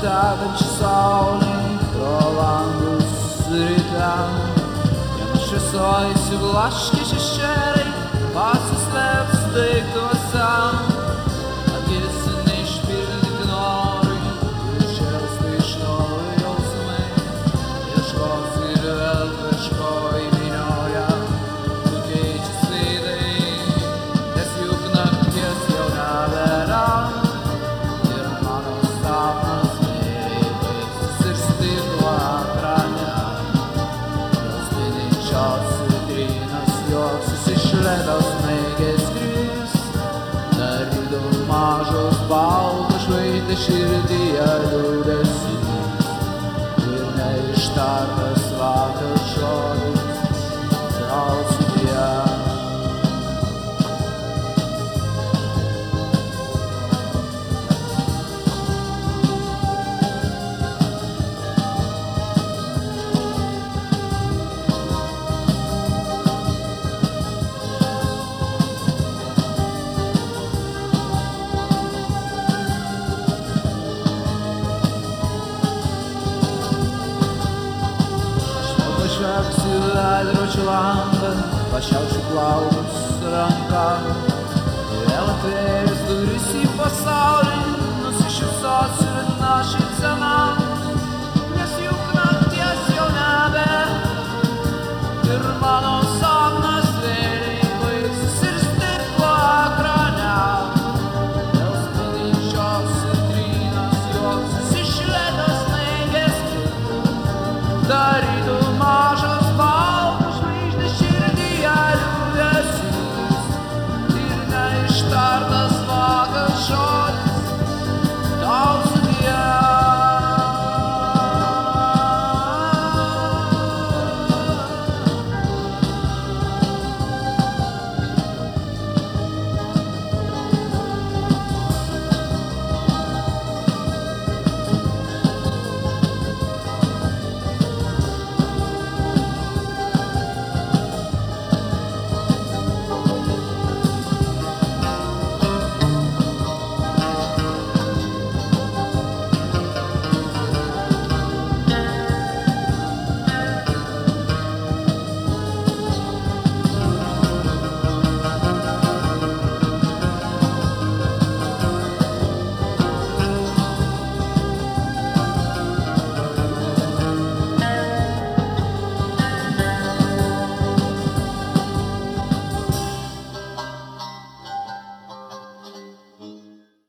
tekančią saulį pro langus ryte. Jam šviesoj įsiblaškė šešėliai, pasislėps encher de se Eu nem estava Pažvelgsiu į veidrodžio langą, pašiaušiu plaukus ranką. Vėl atvėręs duris į pasaulį, nusišypsosiu liūdna šypsena.